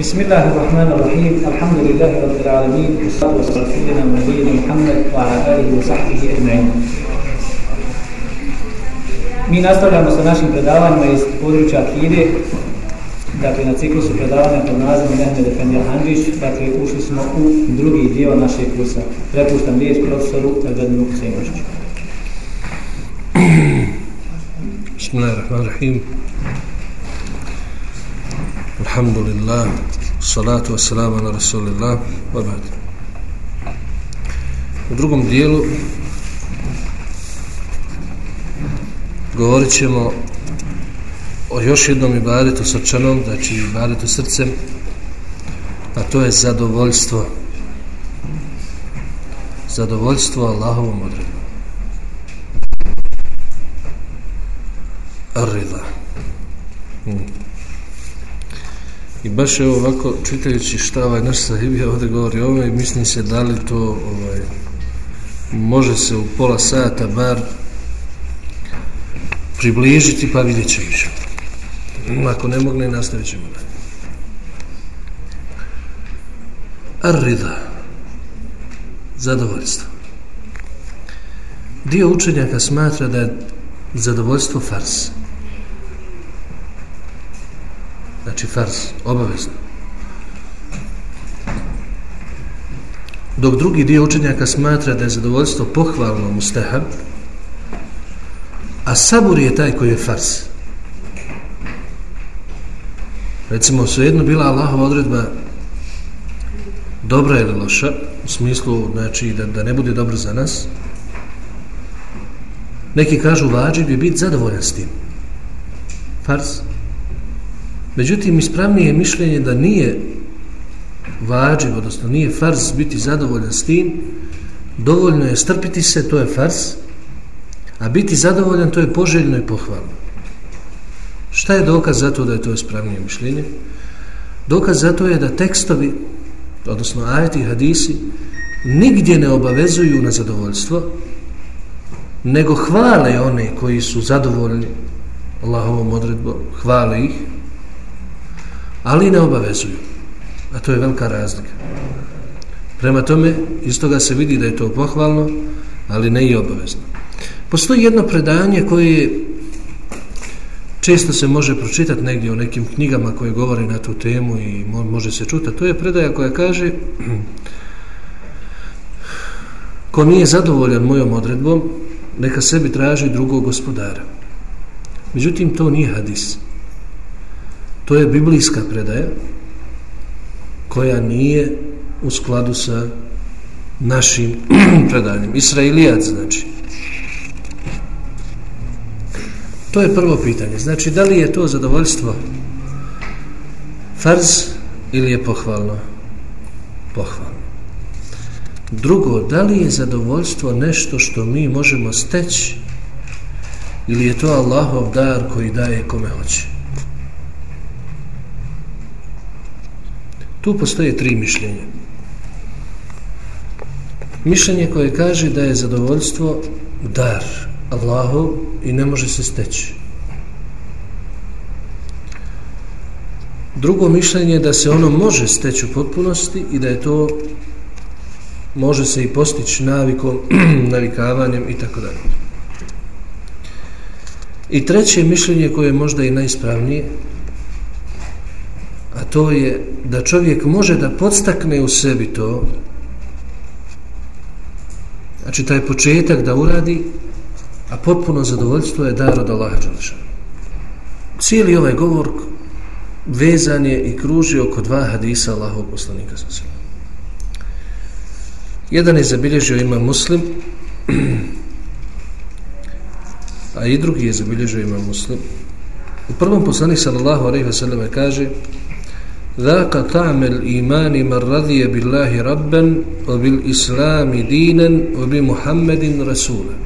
بسم الله الرحمن الرحيم الحمد لله رب العالمين والصلاة والسلام على سيدنا ونبينا محمد وعلى آله وصحبه أجمعين Mi nastavljamo sa našim predavanjima iz područja Akide, dakle na ciklusu predavanja pod nazivom Mehmed Efendi Hanđić, dakle ušli smo u drugi dio našeg kursa. Prepuštam riječ profesoru Ergadinu Kusejmoviću. Bismillahirrahmanirrahim. Alhamdulillah. Salatu wassalamu ala rasulillah. Wa ba'd. U drugom dijelu govorit ćemo o još jednom ibadetu srčanom, znači ibadetu srcem, a to je zadovoljstvo. Zadovoljstvo Allahovom odredom. Arrida. Hmm. I baš je ovako, čitajući šta ovaj naš sahibija ovdje govori ovaj, mislim se da li to ovaj, može se u pola sata bar približiti pa vidjet ćemo više. Mm, ako ne mogne, nastavit ćemo da. Arrida. Zadovoljstvo. Dio učenjaka smatra da je zadovoljstvo fars. Znači fars, obavezno. Dok drugi dio učenjaka smatra da je zadovoljstvo pohvalno mustahab, a sabur je taj koji je fars. Recimo, svejedno bila Allahova odredba dobra ili loša, u smislu, znači, da, da ne bude dobro za nas, neki kažu vađi bi biti zadovoljan s tim. Fars. Međutim, ispravnije je mišljenje da nije vađiv, odnosno nije fars biti zadovoljan s tim, dovoljno je strpiti se, to je fars, A biti zadovoljan to je poželjno i pohvalno. Šta je dokaz za to da je to ispravnije mišljenje? Dokaz za to je da tekstovi, odnosno ajeti i hadisi, nigdje ne obavezuju na zadovoljstvo, nego hvale one koji su zadovoljni Allahovom odredbom, hvale ih, ali ne obavezuju. A to je velika razlika. Prema tome, iz toga se vidi da je to pohvalno, ali ne i obavezno. Postoji jedno predanje koje često se može pročitati negdje u nekim knjigama koje govori na tu temu i može se čuta. To je predaja koja kaže ko nije zadovoljan mojom odredbom, neka sebi traži drugog gospodara. Međutim, to nije hadis. To je biblijska predaja koja nije u skladu sa našim predanjem. Israilijac, znači. To je prvo pitanje. Znači, da li je to zadovoljstvo farz ili je pohvalno? Pohvalno. Drugo, da li je zadovoljstvo nešto što mi možemo steći ili je to Allahov dar koji daje kome hoće? Tu postoje tri mišljenja. Mišljenje koje kaže da je zadovoljstvo dar Allahu i ne može se steći. Drugo mišljenje je da se ono može steći u potpunosti i da je to može se i postići navikom, navikavanjem i tako dalje. I treće mišljenje koje je možda i najispravnije, a to je da čovjek može da podstakne u sebi to, znači taj početak da uradi, a potpuno zadovoljstvo je dar od Allaha Đalešana. Cijeli ovaj govor vezan je i kruži oko dva hadisa Allahov poslanika sa sve. Jedan je zabilježio ima muslim, a i drugi je zabilježio ima muslim. U prvom poslanik sallallahu alaihi wa sallam kaže ذاق طعم الإيمان من رضي بالله ربا وبالإسلام دينا وبمحمد رسولا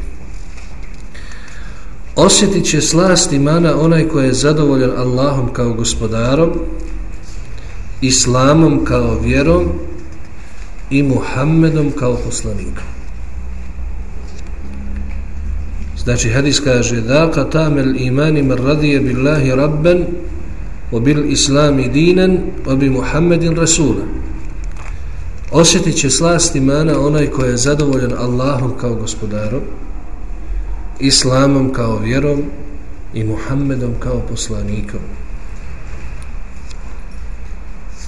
osjetit će slast imana onaj koji je zadovoljan Allahom kao gospodarom, Islamom kao vjerom i Muhammedom kao poslanikom. Znači hadis kaže da tamel imani man radije billahi rabben وبال إسلام دينا وبمحمد رسولا osjetit će slast imana onaj koji je zadovoljan Allahom kao gospodarom, Islamom kao vjerom i Muhammedom kao poslanikom.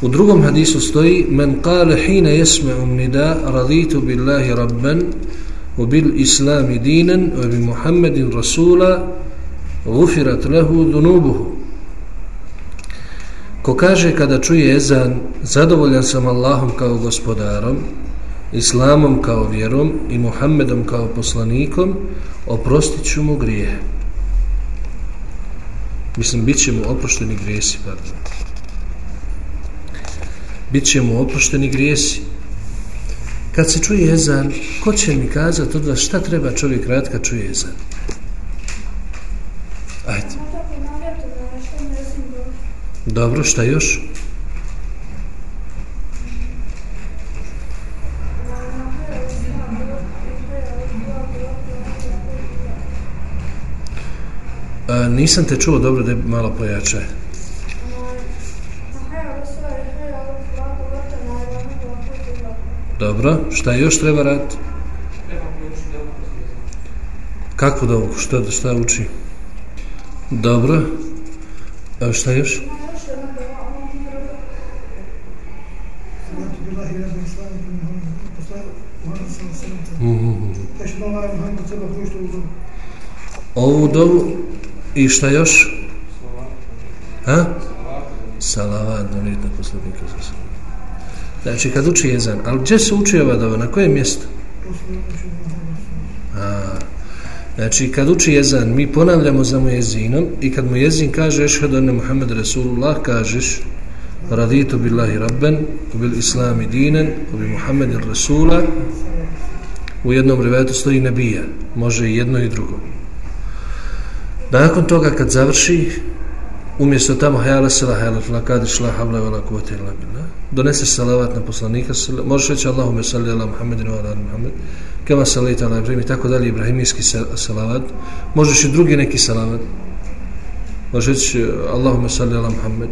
U drugom hadisu stoji Men kale hina jesme um nida raditu billahi rabban u bil islami dinan u bi Muhammedin rasula gufirat lehu dunubuhu Ko kaže kada čuje ezan, zadovoljan sam Allahom kao gospodarom, Islamom kao vjerom i Muhammedom kao poslanikom, oprostit ću mu grije. Mislim, bit će mu oprošteni grijesi, pardon. Bit će mu oprošteni grijesi. Kad se čuje ezan, ko će mi kazati od vas šta treba čovjek rad kad čuje ezan? Dobro, šta još? A, nisam te čuo dobro da je malo pojače. Dobro, šta još treba raditi? Kakvu dovuku? šta, šta uči? Dobro. A šta još? Ovu dovu i šta još? Ha? Salavat, donit na poslanika sa sve. Znači, kad uči jezan, ali gdje se uči ova dova? Na kojem mjestu? A, znači, kad uči jezan, mi ponavljamo za mu jezinom i kad mu jezin kaže ešhedu ane Muhammed Rasulullah, kažeš raditu billahi rabben, bil islami dinen, bi Muhammedin Rasula, u jednom rivetu stoji nebija, može i jedno i drugo. Nakon toga kad završi, umjesto tamo hajala sela hajala fila kadi šla havla vela kuvati ila bila, donese salavat na poslanika, možeš reći Allahume salli ala Muhammedinu ala Muhammed, kema salita ala Ibrahim i tako dalje, Ibrahimijski salavat, možeš i drugi neki salavat, možeš reći Allahume salli ala Muhammed,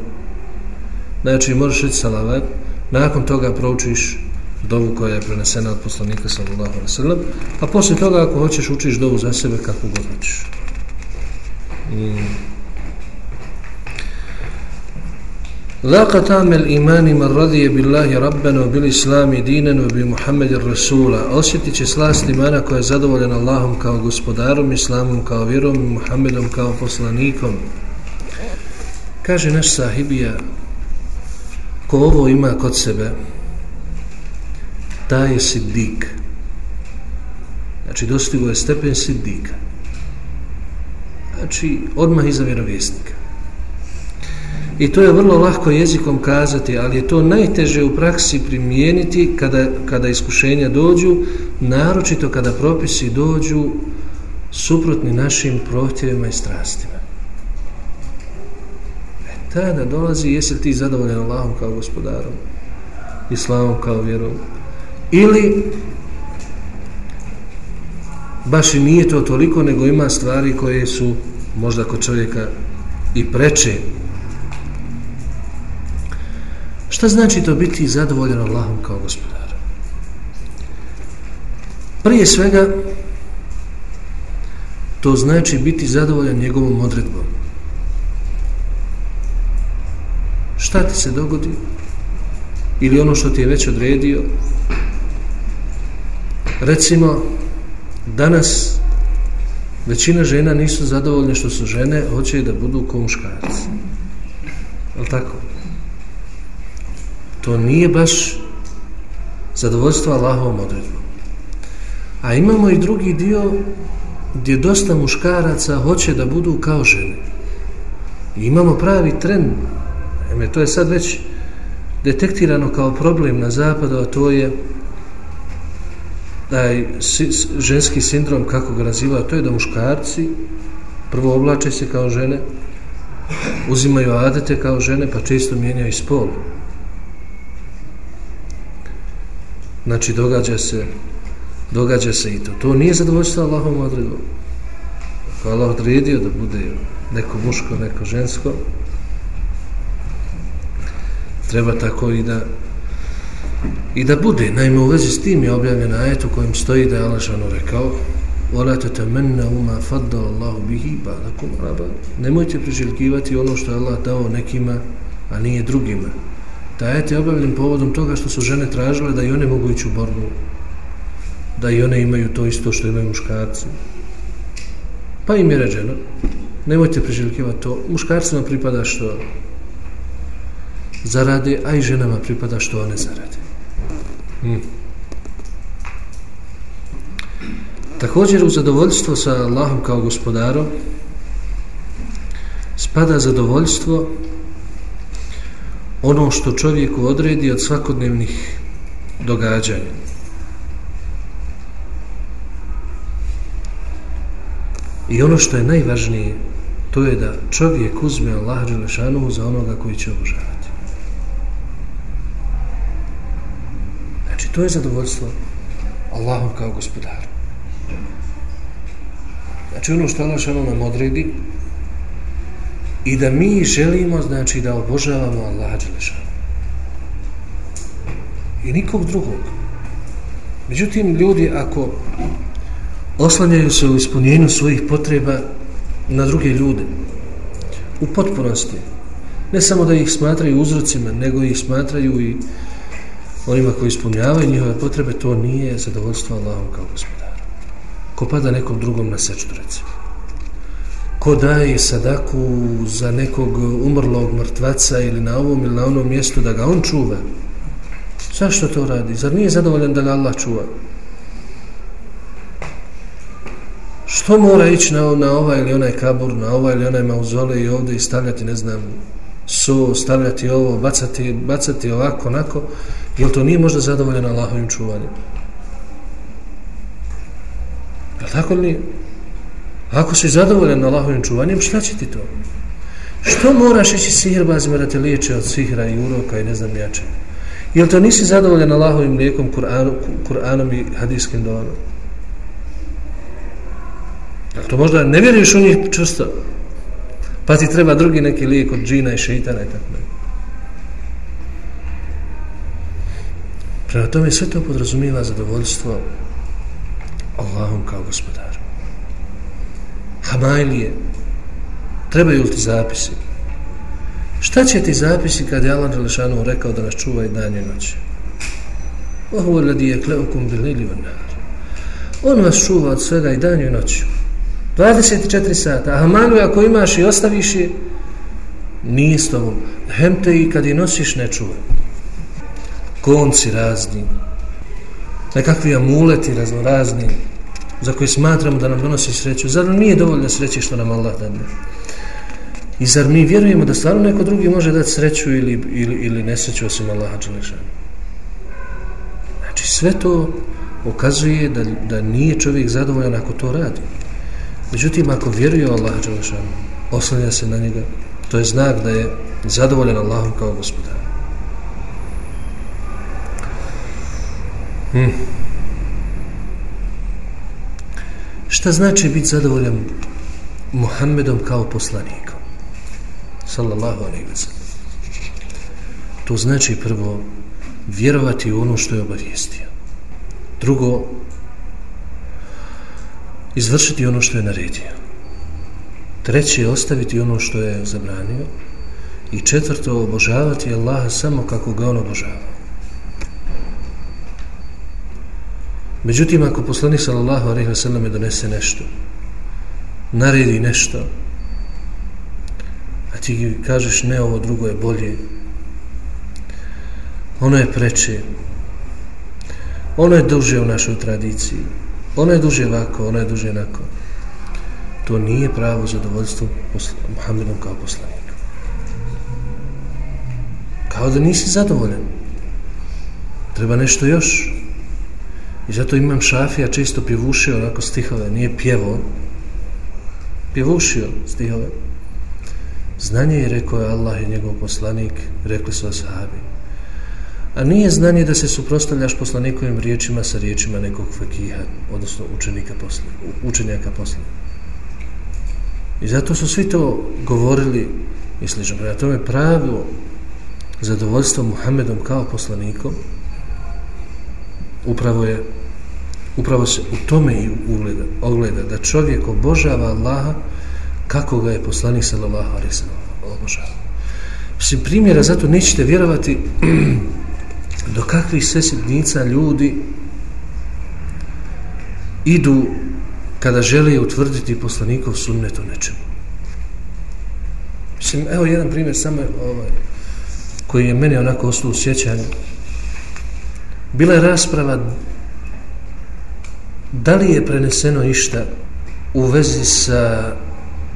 znači možeš reći salavat, nakon toga proučiš dovu koja je prenesena od poslanika sallallahu alaihi sallam, a poslije toga ako hoćeš učiš dovu za sebe kako god hoćeš. ذاق طعم الإيمان من رضي بالله ربنا وبالإسلام دينا وبمحمد الرسول osjetit će slast imana koja je zadovoljen Allahom kao gospodarom, Islamom kao vjerom i Muhammedom kao poslanikom. Kaže naš sahibija, ko ovo ima kod sebe, taj je siddik. Znači, dostigo je stepen siddika. Znači, odmah iza vjerovjesnika. I to je vrlo lahko jezikom kazati, ali je to najteže u praksi primijeniti kada, kada iskušenja dođu, naročito kada propisi dođu suprotni našim prohtjevima i strastima. E, tada dolazi, jesi ti zadovoljen Allahom kao gospodarom, Islamom kao vjerom, ili baš i nije to toliko, nego ima stvari koje su možda kod čovjeka i preče. Šta znači to biti zadovoljan Allahom kao gospodar? Prije svega, to znači biti zadovoljan njegovom odredbom. Šta ti se dogodi? Ili ono što ti je već odredio? Recimo, danas većina žena nisu zadovoljne što su žene, hoće da budu ko muškarci. Je tako? To nije baš zadovoljstvo Allahovom odredbom. A imamo i drugi dio gdje dosta muškaraca hoće da budu kao žene. I imamo pravi trend. Eme, to je sad već detektirano kao problem na zapadu, a to je taj ženski sindrom, kako ga naziva, to je da muškarci prvo oblače se kao žene, uzimaju adete kao žene, pa često mijenjaju spol. Znači, događa se događa se i to. To nije zadovoljstvo Allahom odredom. Ako Allah odredio da bude neko muško, neko žensko, treba tako i da i da bude. Naime, u vezi s tim je objavljen ajet u kojem stoji da je Allah šanu rekao وَلَا تَتَمَنَّ هُمَا فَدَّ اللَّهُ بِهِ بَعْدَكُمْ رَبَا Nemojte priželjkivati ono što je Allah dao nekima, a nije drugima. Ta ajet je objavljen povodom toga što su žene tražile da i one mogu ići u borbu, da i one imaju to isto što imaju muškarci. Pa im je ređeno, nemojte priželjkivati to. Muškarcima pripada što zarade, a i ženama pripada što one zarade. Hmm. Također u zadovoljstvo sa Allahom kao gospodarom spada zadovoljstvo ono što čovjeku odredi od svakodnevnih događanja. I ono što je najvažnije, to je da čovjek uzme Allah Đelešanu za onoga koji će obožavati. To je zadovoljstvo Allahom kao gospodaru. Znači, ono što Allah šano nam odredi, i da mi želimo, znači, da obožavamo Allaha Đelešanu. I nikog drugog. Međutim, ljudi, ako oslanjaju se u ispunjenju svojih potreba na druge ljude, u potpunosti, ne samo da ih smatraju uzrocima, nego ih smatraju i onima koji ispunjavaju njihove potrebe, to nije zadovoljstvo Allahom kao gospodaru. Ko pada nekom drugom na sečtu, recimo ko daje sadaku za nekog umrlog mrtvaca ili na ovom ili na onom mjestu da ga on čuva zašto to radi? zar nije zadovoljan da ga Allah čuva? što mora ići na, na ovaj ili onaj kabur na ovaj ili onaj mauzole i ovdje i stavljati ne znam so, stavljati ovo bacati, bacati ovako, onako jel to nije možda zadovoljeno Allahovim čuvanjem? Jel tako li nije? Ako si zadovoljan na Allahovim čuvanjem, šta će ti to? Što moraš ići sihirbazima da te liječe od sihra i uroka i ne znam jače? Jel to nisi zadovoljan na Allahovim lijekom Kur'anom, Kur'anom i hadijskim donom? Jel to možda ne vjeruješ u njih čusto? Pa ti treba drugi neki lijek od džina i šeitana i tako dalje. Prema tome sve to podrazumijeva zadovoljstvo Allahom kao gospodarom. Hamajlije, trebaju li ti zapisi? Šta će ti zapisi kad je Allah Đelešanu rekao da nas čuva i dan i noć? Ohu ladi je kleukum bilili vanar. On vas čuva od svega i dan i noć. 24 sata. A hamanu ako imaš i ostaviš je, nije s tobom. Hem te i kad je nosiš ne čuva. Konci razni, nekakvi amuleti razno razni, za koje smatramo da nam donosi sreću, zar nam nije dovoljno sreće što nam Allah dane? I zar mi vjerujemo da stvarno neko drugi može dati sreću ili, ili, ili nesreću osim Allaha Đelešana? Znači sve to ukazuje da, da nije čovjek zadovoljan ako to radi. Međutim, ako vjeruje Allah Đelešanu, oslanja se na njega, to je znak da je zadovoljan Allahom kao gospodar. Hmm. Šta znači biti zadovoljan Muhammedom kao poslanikom? Sallallahu alaihi wa sallam. To znači prvo vjerovati u ono što je obavijestio. Drugo, izvršiti ono što je naredio. Treće, ostaviti ono što je zabranio. I četvrto, obožavati Allaha samo kako ga on obožava. Međutim, ako poslanik sallallahu alaihi wa sallam donese nešto, naredi nešto, a ti kažeš ne, ovo drugo je bolje, ono je preče, ono je duže u našoj tradiciji, ono je duže ovako, ono je duže onako, to nije pravo zadovoljstvo Muhammedom kao poslanikom. Kao da nisi zadovoljan. Treba nešto još. I zato imam šafija često pjevušio onako stihove, nije pjevo, pjevušio stihove. Znanje je rekao je Allah i njegov poslanik, rekli su ashabi. A nije znanje da se suprostavljaš poslanikovim riječima sa riječima nekog fakiha, odnosno učenika posle, učenjaka posle. I zato su svi to govorili i slično. Prema tome pravilo zadovoljstvo Muhammedom kao poslanikom upravo je upravo se u tome i ugleda, ogleda da čovjek obožava Allaha kako ga je poslanik sallallahu alaihi sallam obožava. Mislim, primjera zato nećete vjerovati do kakvih sve sitnica ljudi idu kada žele utvrditi poslanikov sunnet o nečemu. Mislim, evo jedan primjer samo ovaj, koji je meni onako ostao u sjećanju. Bila je rasprava da li je preneseno išta u vezi sa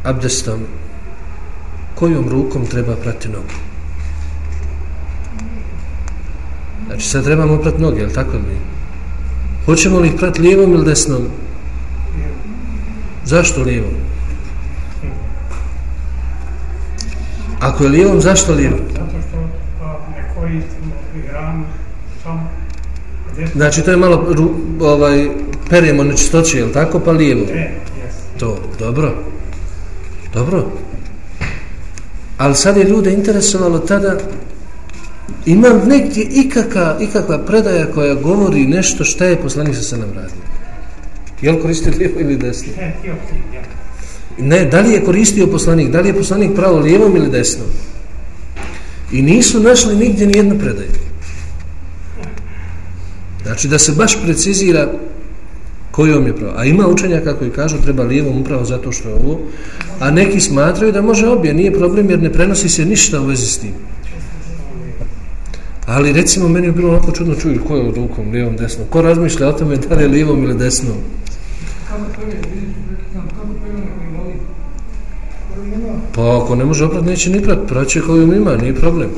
abdestom kojom rukom treba prati nogu. Znači sad trebamo prati noge, je li tako li? Hoćemo li ih prati lijevom ili desnom? Zašto lijevom? Ako je lijevom, zašto lijevom? Zato što ne koristimo samo Znači to je malo ovaj, peremo nečistoće, je li tako? Pa lijevo. E. To, dobro. Dobro. Ali sad je ljude interesovalo tada ima negdje ikakva, ikakva predaja koja govori nešto šta je poslanik sa se nam radio. Je li koristio lijevo ili desno? Ne, da li je koristio poslanik, da li je poslanik pravo lijevom ili desnom? I nisu našli nigdje ni jednu predaju. Znači da se baš precizira kojom je pravo. A ima učenjaka koji kažu treba lijevom upravo zato što je ovo, a neki smatraju da može obje, nije problem jer ne prenosi se ništa u vezi s tim. Ali recimo meni je bilo onako čudno čuju ko je od rukom, lijevom, desnom. Ko razmišlja o tome da li je lijevom ili desnom? Pa ako ne može oprat, neće ni prat. Praće koju ima, nije problem.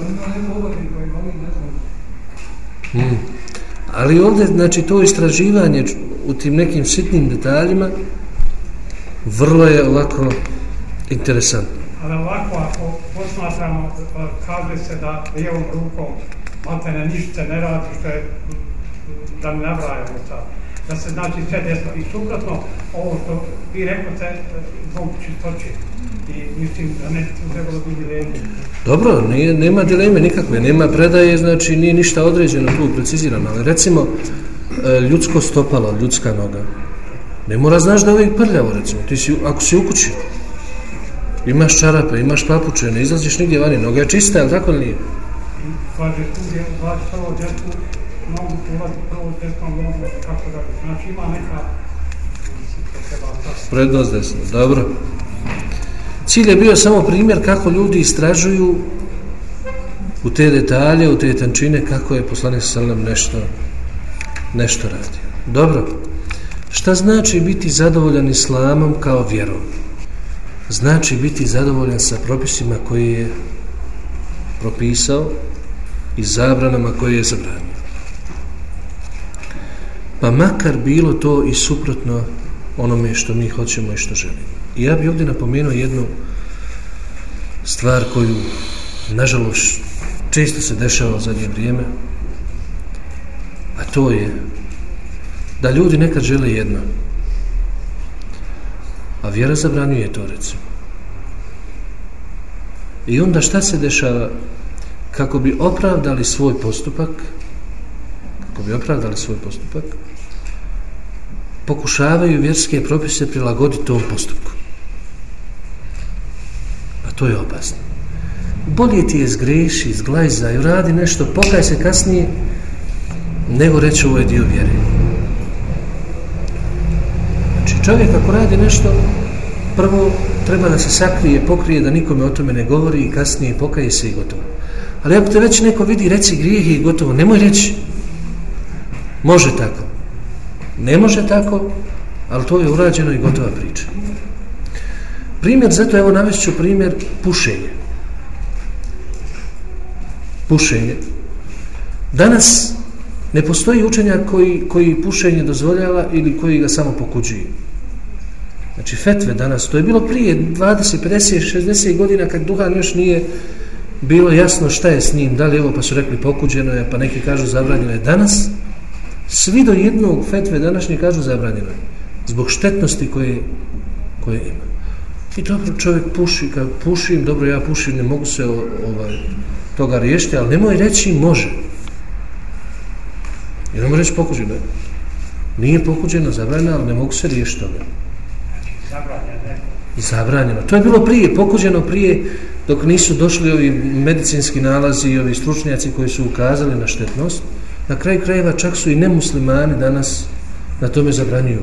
Hmm. Ali ovdje, znači, to istraživanje u tim nekim sitnim detaljima vrlo je ovako interesantno. Ali ovako, ako posmatramo, e, kaže se da lijevom rukom maltene ništa ne radi, što je, da ne nabrajamo sad. Da se znači sve desno. I suprotno, ovo što vi rekao se zbog čistoće. I mislim da ne trebalo biti dileme. Dobro, nije, nema dileme nikakve, nema predaje, znači nije ništa određeno tu precizirano, ali recimo e, ljudsko stopalo, ljudska noga, ne mora znaš da je uvijek prljavo, recimo, ti si, ako si u kući, imaš čarape, imaš papuče, ne izlaziš nigdje vani, noga je čista, ali tako li nije? Kaže tu je ulazi prvo djecu mogu ulaziti prvo desnom nogu, kako da Znači ima neka. Prednost desno, dobro. Cilj je bio samo primjer kako ljudi istražuju u te detalje, u te tančine, kako je poslanik sallam nešto, nešto radio. Dobro. Šta znači biti zadovoljan islamom kao vjerom? Znači biti zadovoljan sa propisima koje je propisao i zabranama koje je zabranio. Pa makar bilo to i suprotno onome što mi hoćemo i što želimo. I ja bih ovdje napomenuo jednu stvar koju, nažalost, često se dešava u zadnje vrijeme, a to je da ljudi nekad žele jedno, a vjera zabranjuje to, recimo. I onda šta se dešava? Kako bi opravdali svoj postupak, kako bi opravdali svoj postupak, pokušavaju vjerske propise prilagoditi tom postupku. A to je opasno. Bolje ti je zgreši, zglajzaj, radi nešto, pokaj se kasnije, nego reći ovo je dio vjere. Znači čovjek ako radi nešto, prvo treba da se sakrije, pokrije, da nikome o tome ne govori i kasnije pokaje se i gotovo. Ali ako te već neko vidi, reci grijeh i gotovo, nemoj reći. Može tako. Ne može tako, ali to je urađeno i gotova priča. Primjer, zato evo navešću primjer pušenje. Pušenje. Danas ne postoji učenja koji, koji pušenje dozvoljava ili koji ga samo pokuđuje. Znači fetve danas, to je bilo prije 20, 50, 60 godina kad duhan još nije bilo jasno šta je s njim, da li ovo pa su rekli pokuđeno je, pa neki kažu zabranjeno je. Danas svi do jednog fetve današnje kažu zabranjeno je. Zbog štetnosti koje, koje ima. I dobro čovjek puši, kad pušim, dobro ja pušim, ne mogu se ovaj, toga riješiti, ali nemoj reći može. Jer nemoj reći pokuđeno. Nije pokuđeno, zabranjeno, ali ne mogu se riješiti toga. Zabranjeno. To je bilo prije, pokuđeno prije, dok nisu došli ovi medicinski nalazi i ovi stručnjaci koji su ukazali na štetnost. Na kraju krajeva čak su i nemuslimani danas na tome zabranjuju.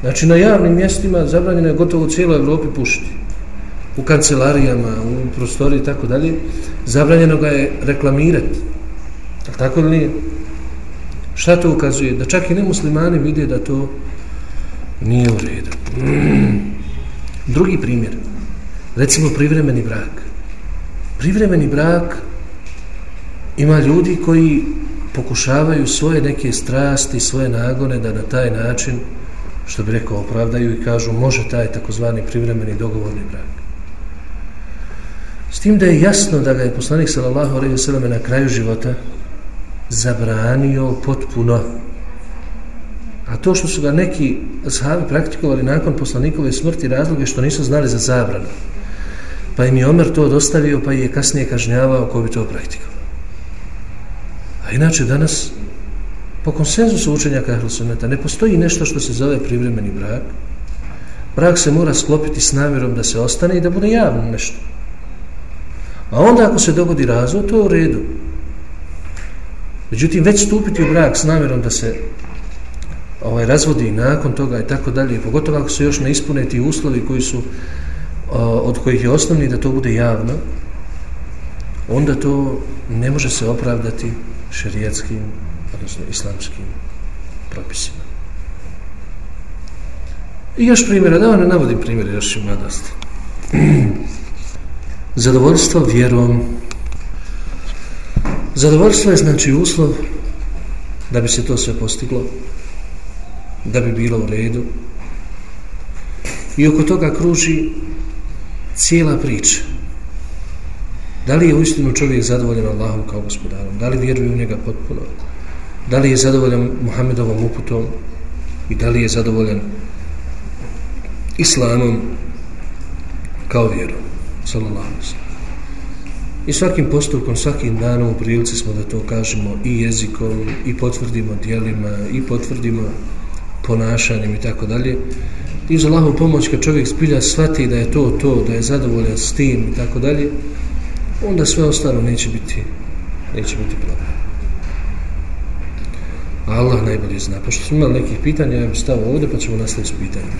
Znači na javnim mjestima zabranjeno je gotovo u cijeloj Evropi pušiti. U kancelarijama, u prostori i tako dalje. Zabranjeno ga je reklamirati. A tako li nije? Šta to ukazuje? Da čak i nemuslimani vide da to nije u redu. Drugi primjer. Recimo privremeni brak. Privremeni brak ima ljudi koji pokušavaju svoje neke strasti, svoje nagone da na taj način, što bi rekao, opravdaju i kažu može taj takozvani privremeni dogovorni brak. S tim da je jasno da ga je poslanik sallallahu alejhi ve selleme na kraju života zabranio potpuno. A to što su ga neki sahabi praktikovali nakon poslanikove smrti razloge što nisu znali za zabranu. Pa im je Omer to dostavio pa je kasnije kažnjavao ko bi to praktikovao. A inače danas po konsenzusu učenjaka Ahlusuneta ne postoji nešto što se zove privremeni brak. Brak se mora sklopiti s namjerom da se ostane i da bude javno nešto. A onda ako se dogodi razvoj, to je u redu. Međutim, već stupiti u brak s namjerom da se ovaj razvodi nakon toga i tako dalje, pogotovo ako se još ne ispune ti uslovi koji su od kojih je osnovni da to bude javno, onda to ne može se opravdati šerijatskim, odnosno islamskim propisima. I još primjera, da vam ne navodim primjere, još ću mladosti. Zadovoljstvo vjerom. Zadovoljstvo je znači uslov da bi se to sve postiglo, da bi bilo u redu. I oko toga kruži cijela priča. Da li je uistinu čovjek zadovoljan Allahom kao gospodarom? Da li vjeruje u njega potpuno? Da li je zadovoljan Muhammedovom uputom? I da li je zadovoljan Islamom kao vjerom? Sallallahu I svakim postupkom, svakim danom u prilici smo da to kažemo i jezikom, i potvrdimo dijelima, i potvrdimo ponašanjem i tako dalje. I uz Allahu pomoć kad čovjek spilja shvati da je to to, da je zadovoljan s tim i tako dalje, onda sve ostalo neće biti neće biti problem. Allah najbolje zna. Pošto smo imali nekih pitanja, ja bih stavio ovdje pa ćemo nastaviti s pitanjima.